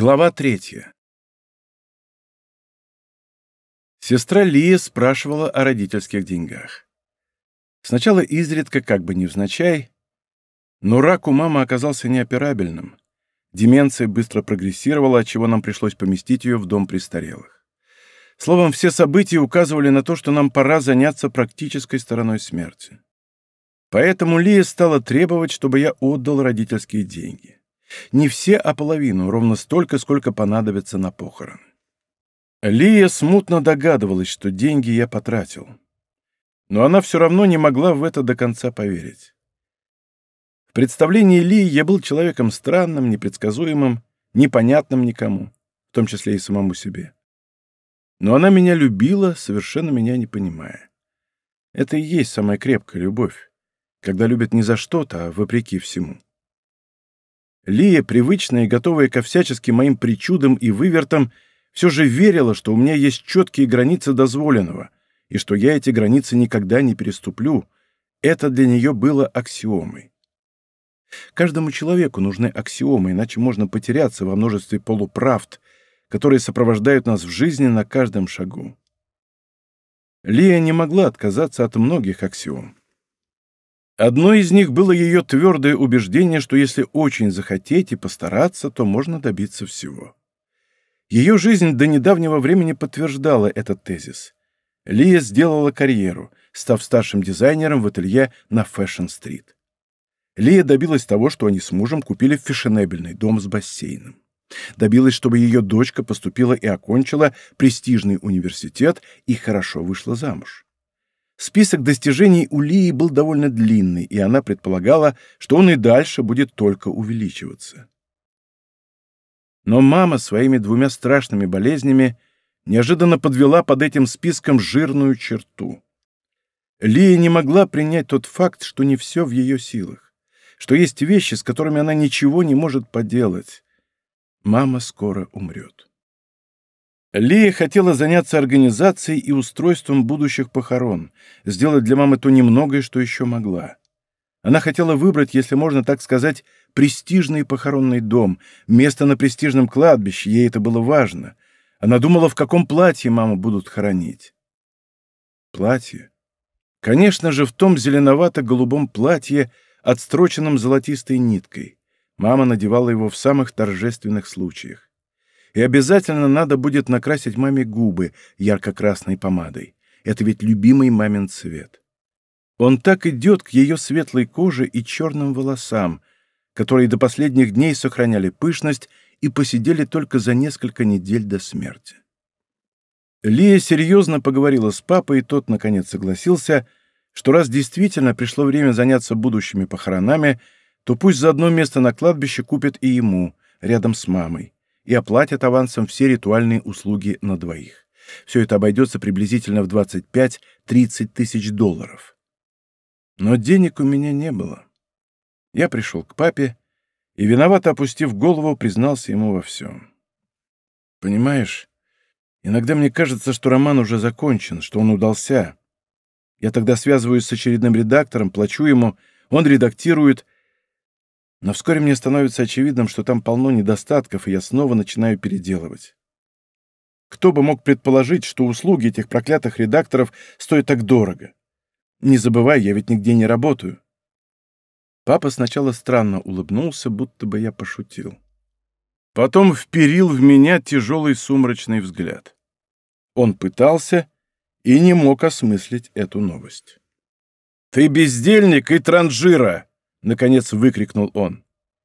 Глава третья. Сестра Лия спрашивала о родительских деньгах. Сначала изредка, как бы невзначай, но рак у мамы оказался неоперабельным. Деменция быстро прогрессировала, отчего нам пришлось поместить ее в дом престарелых. Словом, все события указывали на то, что нам пора заняться практической стороной смерти. Поэтому Лия стала требовать, чтобы я отдал родительские деньги. Не все, а половину, ровно столько, сколько понадобится на похороны. Лия смутно догадывалась, что деньги я потратил. Но она все равно не могла в это до конца поверить. В представлении Лии я был человеком странным, непредсказуемым, непонятным никому, в том числе и самому себе. Но она меня любила, совершенно меня не понимая. Это и есть самая крепкая любовь, когда любят не за что-то, а вопреки всему. Лия, привычная и готовая ко всяческим моим причудам и вывертам, все же верила, что у меня есть четкие границы дозволенного, и что я эти границы никогда не переступлю. Это для нее было аксиомой. Каждому человеку нужны аксиомы, иначе можно потеряться во множестве полуправд, которые сопровождают нас в жизни на каждом шагу. Лия не могла отказаться от многих аксиом. Одно из них было ее твердое убеждение, что если очень захотеть и постараться, то можно добиться всего. Ее жизнь до недавнего времени подтверждала этот тезис. Лия сделала карьеру, став старшим дизайнером в ателье на Фэшн-стрит. Лия добилась того, что они с мужем купили фешенебельный дом с бассейном. Добилась, чтобы ее дочка поступила и окончила престижный университет и хорошо вышла замуж. Список достижений у Лии был довольно длинный, и она предполагала, что он и дальше будет только увеличиваться. Но мама своими двумя страшными болезнями неожиданно подвела под этим списком жирную черту. Лия не могла принять тот факт, что не все в ее силах, что есть вещи, с которыми она ничего не может поделать. Мама скоро умрет. Лия хотела заняться организацией и устройством будущих похорон, сделать для мамы то немногое, что еще могла. Она хотела выбрать, если можно так сказать, престижный похоронный дом, место на престижном кладбище, ей это было важно. Она думала, в каком платье маму будут хоронить. Платье? Конечно же, в том зеленовато-голубом платье, отстроченном золотистой ниткой. Мама надевала его в самых торжественных случаях и обязательно надо будет накрасить маме губы ярко-красной помадой. Это ведь любимый мамин цвет. Он так идет к ее светлой коже и черным волосам, которые до последних дней сохраняли пышность и посидели только за несколько недель до смерти. Лия серьезно поговорила с папой, и тот, наконец, согласился, что раз действительно пришло время заняться будущими похоронами, то пусть за одно место на кладбище купят и ему, рядом с мамой и оплатят авансом все ритуальные услуги на двоих. Все это обойдется приблизительно в 25-30 тысяч долларов. Но денег у меня не было. Я пришел к папе и, виновато опустив голову, признался ему во всем. «Понимаешь, иногда мне кажется, что роман уже закончен, что он удался. Я тогда связываюсь с очередным редактором, плачу ему, он редактирует — но вскоре мне становится очевидным, что там полно недостатков, и я снова начинаю переделывать. Кто бы мог предположить, что услуги этих проклятых редакторов стоят так дорого? Не забывай, я ведь нигде не работаю. Папа сначала странно улыбнулся, будто бы я пошутил. Потом вперил в меня тяжелый сумрачный взгляд. Он пытался и не мог осмыслить эту новость. «Ты бездельник и транжира!» Наконец выкрикнул он.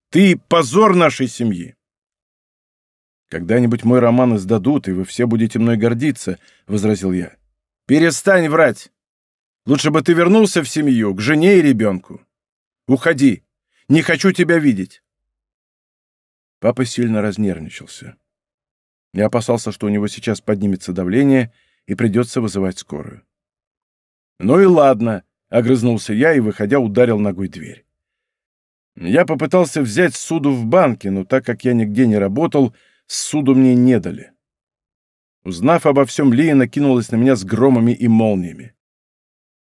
«Ты позор нашей семьи!» «Когда-нибудь мой роман издадут, и вы все будете мной гордиться», — возразил я. «Перестань врать! Лучше бы ты вернулся в семью, к жене и ребенку. Уходи! Не хочу тебя видеть!» Папа сильно разнервничался. Я опасался, что у него сейчас поднимется давление, и придется вызывать скорую. «Ну и ладно», — огрызнулся я и, выходя, ударил ногой дверь. Я попытался взять суду в банке, но так как я нигде не работал, суду мне не дали. Узнав обо всем, Лия накинулась на меня с громами и молниями.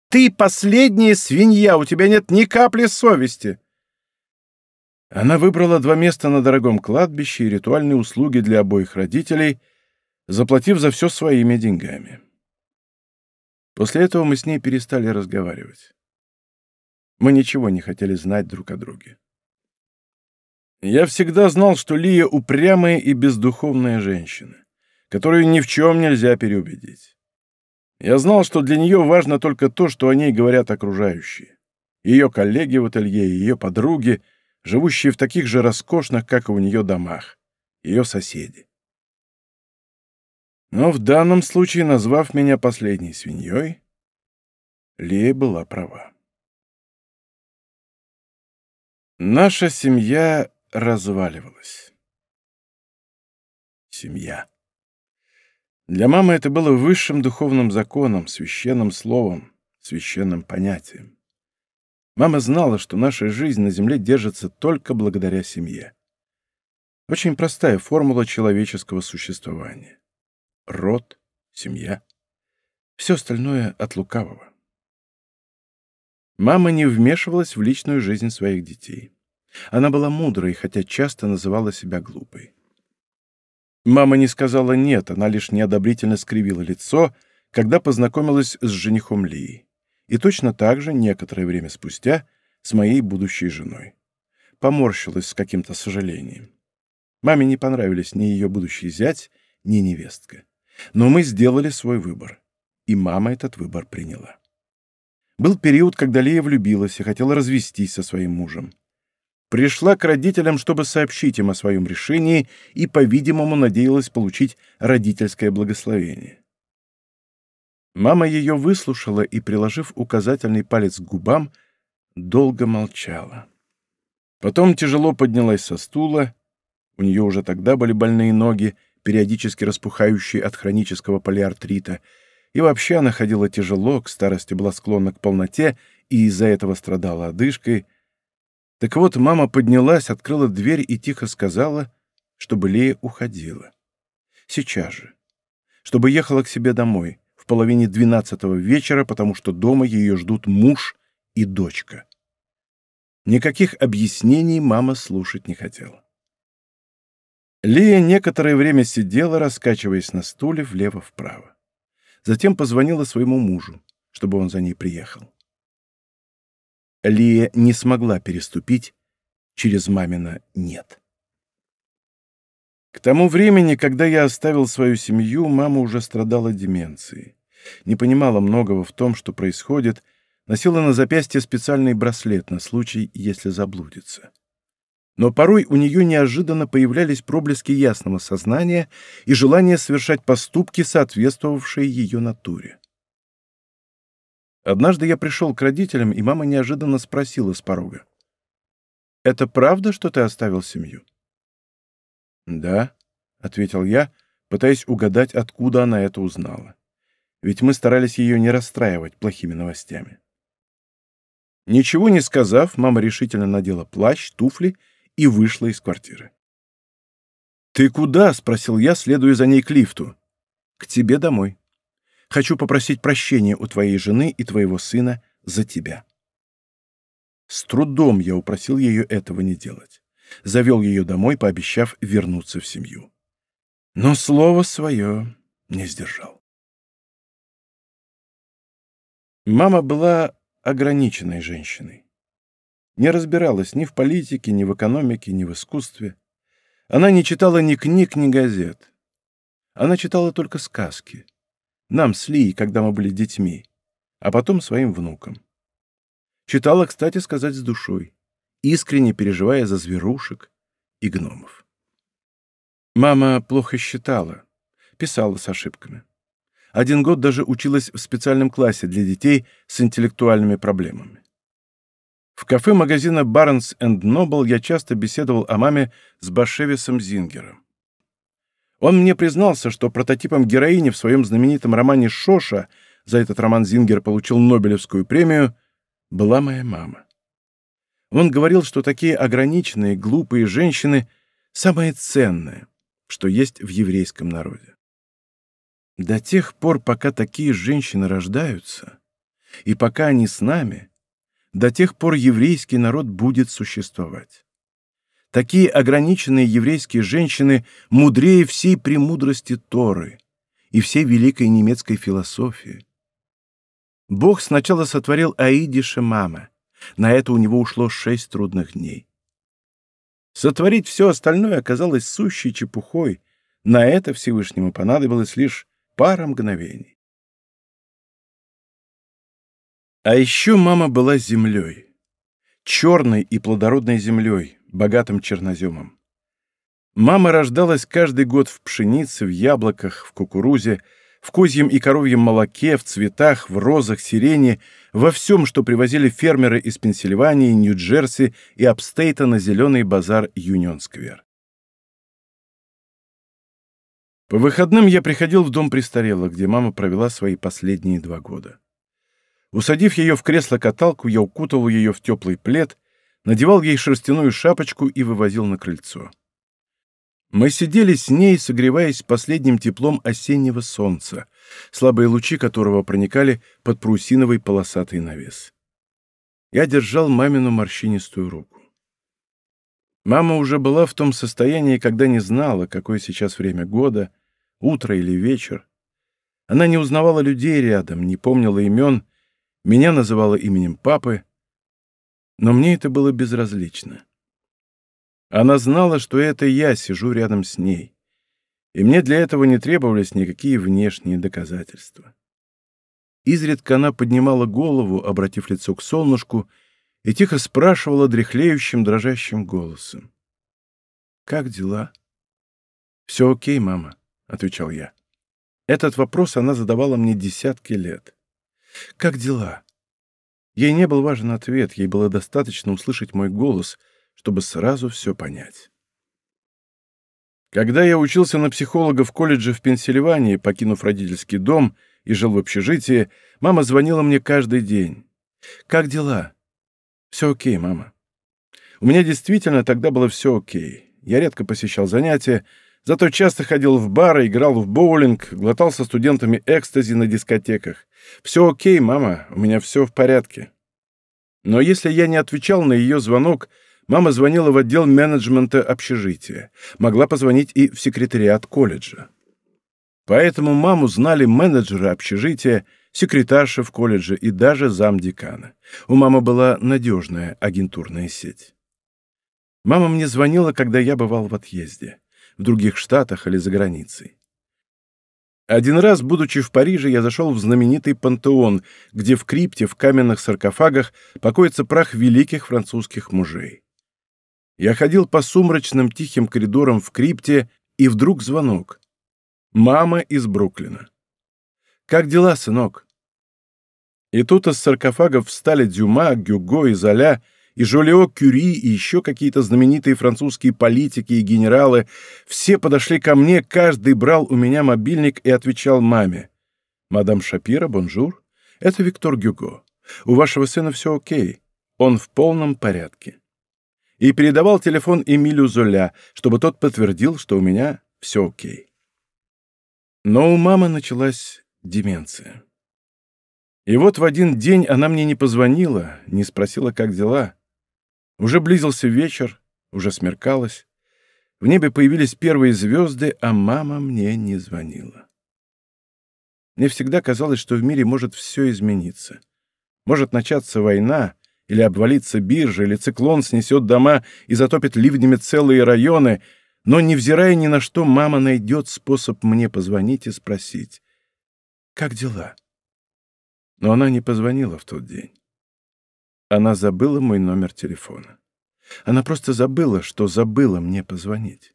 «Ты последняя свинья, у тебя нет ни капли совести!» Она выбрала два места на дорогом кладбище и ритуальные услуги для обоих родителей, заплатив за все своими деньгами. После этого мы с ней перестали разговаривать. Мы ничего не хотели знать друг о друге. Я всегда знал, что Лия упрямая и бездуховная женщина, которую ни в чем нельзя переубедить. Я знал, что для нее важно только то, что о ней говорят окружающие. Ее коллеги в ателье, ее подруги, живущие в таких же роскошных, как и у нее, домах, ее соседи. Но в данном случае, назвав меня последней свиньей, Лия была права. Наша семья разваливалась. Семья. Для мамы это было высшим духовным законом, священным словом, священным понятием. Мама знала, что наша жизнь на Земле держится только благодаря семье. Очень простая формула человеческого существования. Род, семья. Все остальное от лукавого. Мама не вмешивалась в личную жизнь своих детей. Она была мудрой, хотя часто называла себя глупой. Мама не сказала «нет», она лишь неодобрительно скривила лицо, когда познакомилась с женихом Лии. И точно так же, некоторое время спустя, с моей будущей женой. Поморщилась с каким-то сожалением. Маме не понравились ни ее будущий зять, ни невестка. Но мы сделали свой выбор, и мама этот выбор приняла. Был период, когда Лея влюбилась и хотела развестись со своим мужем. Пришла к родителям, чтобы сообщить им о своем решении и, по-видимому, надеялась получить родительское благословение. Мама ее выслушала и, приложив указательный палец к губам, долго молчала. Потом тяжело поднялась со стула, у нее уже тогда были больные ноги, периодически распухающие от хронического полиартрита — и вообще она ходила тяжело, к старости была склонна к полноте и из-за этого страдала одышкой. Так вот, мама поднялась, открыла дверь и тихо сказала, чтобы Лея уходила. Сейчас же. Чтобы ехала к себе домой в половине двенадцатого вечера, потому что дома ее ждут муж и дочка. Никаких объяснений мама слушать не хотела. Лия некоторое время сидела, раскачиваясь на стуле влево-вправо затем позвонила своему мужу, чтобы он за ней приехал. Лия не смогла переступить через мамина «нет». К тому времени, когда я оставил свою семью, мама уже страдала деменцией. Не понимала многого в том, что происходит, носила на запястье специальный браслет на случай, если заблудится но порой у нее неожиданно появлялись проблески ясного сознания и желание совершать поступки, соответствовавшие ее натуре. Однажды я пришел к родителям, и мама неожиданно спросила с порога. «Это правда, что ты оставил семью?» «Да», — ответил я, пытаясь угадать, откуда она это узнала. Ведь мы старались ее не расстраивать плохими новостями. Ничего не сказав, мама решительно надела плащ, туфли — и вышла из квартиры. «Ты куда?» — спросил я, следуя за ней к лифту. «К тебе домой. Хочу попросить прощения у твоей жены и твоего сына за тебя». С трудом я упросил ее этого не делать. Завел ее домой, пообещав вернуться в семью. Но слово свое не сдержал. Мама была ограниченной женщиной не разбиралась ни в политике, ни в экономике, ни в искусстве. Она не читала ни книг, ни газет. Она читала только сказки. Нам с Лией, когда мы были детьми, а потом своим внукам. Читала, кстати сказать, с душой, искренне переживая за зверушек и гномов. Мама плохо считала, писала с ошибками. Один год даже училась в специальном классе для детей с интеллектуальными проблемами. В кафе магазина «Барнс энд Нобл» я часто беседовал о маме с Башевисом Зингером. Он мне признался, что прототипом героини в своем знаменитом романе «Шоша» за этот роман Зингер получил Нобелевскую премию, была моя мама. Он говорил, что такие ограниченные, глупые женщины — самое ценное, что есть в еврейском народе. До тех пор, пока такие женщины рождаются, и пока они с нами, до тех пор еврейский народ будет существовать. Такие ограниченные еврейские женщины мудрее всей премудрости Торы и всей великой немецкой философии. Бог сначала сотворил Аидиша мама. На это у него ушло шесть трудных дней. Сотворить все остальное оказалось сущей чепухой. На это Всевышнему понадобилось лишь пара мгновений. А еще мама была землей. Черной и плодородной землей, богатым черноземом. Мама рождалась каждый год в пшенице, в яблоках, в кукурузе, в козьем и коровьем молоке, в цветах, в розах, сирени, во всем, что привозили фермеры из Пенсильвании, Нью-Джерси и Апстейта на зеленый базар Юнион-сквер. По выходным я приходил в дом престарелых, где мама провела свои последние два года. Усадив ее в кресло-каталку, я укутал ее в теплый плед, надевал ей шерстяную шапочку и вывозил на крыльцо. Мы сидели с ней, согреваясь последним теплом осеннего солнца, слабые лучи которого проникали под прусиновый полосатый навес. Я держал мамину морщинистую руку. Мама уже была в том состоянии, когда не знала, какое сейчас время года, утро или вечер. Она не узнавала людей рядом, не помнила имен — меня называла именем папы, но мне это было безразлично. Она знала, что это я сижу рядом с ней, и мне для этого не требовались никакие внешние доказательства. Изредка она поднимала голову, обратив лицо к солнышку, и тихо спрашивала дряхлеющим, дрожащим голосом. «Как дела?» «Все окей, мама», — отвечал я. Этот вопрос она задавала мне десятки лет. «Как дела?» Ей не был важен ответ, ей было достаточно услышать мой голос, чтобы сразу все понять. Когда я учился на психолога в колледже в Пенсильвании, покинув родительский дом и жил в общежитии, мама звонила мне каждый день. «Как дела?» «Все окей, мама». У меня действительно тогда было все окей. Я редко посещал занятия, Зато часто ходил в бары, играл в боулинг, глотал со студентами экстази на дискотеках. «Все окей, мама, у меня все в порядке». Но если я не отвечал на ее звонок, мама звонила в отдел менеджмента общежития. Могла позвонить и в секретариат колледжа. Поэтому маму знали менеджеры общежития, секретарша в колледже и даже замдекана. У мамы была надежная агентурная сеть. Мама мне звонила, когда я бывал в отъезде в других штатах или за границей. Один раз, будучи в Париже, я зашел в знаменитый пантеон, где в крипте в каменных саркофагах покоится прах великих французских мужей. Я ходил по сумрачным тихим коридорам в крипте, и вдруг звонок. Мама из Бруклина. «Как дела, сынок?» И тут из саркофагов встали Дюма, Гюго и Золя — и Жолио Кюри, и еще какие-то знаменитые французские политики и генералы, все подошли ко мне, каждый брал у меня мобильник и отвечал маме. «Мадам Шапира, bonjour. Это Виктор Гюго. У вашего сына все окей. Он в полном порядке». И передавал телефон Эмилю Золя, чтобы тот подтвердил, что у меня все окей. Но у мамы началась деменция. И вот в один день она мне не позвонила, не спросила, как дела. Уже близился вечер, уже смеркалось. В небе появились первые звезды, а мама мне не звонила. Мне всегда казалось, что в мире может все измениться. Может начаться война, или обвалится биржа, или циклон снесет дома и затопит ливнями целые районы, но, невзирая ни на что, мама найдет способ мне позвонить и спросить, «Как дела?» Но она не позвонила в тот день. Она забыла мой номер телефона. Она просто забыла, что забыла мне позвонить.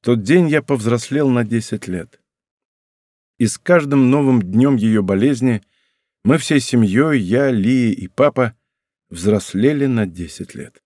В тот день я повзрослел на 10 лет. И с каждым новым днем ее болезни мы всей семьей, я, Лия и папа, взрослели на 10 лет.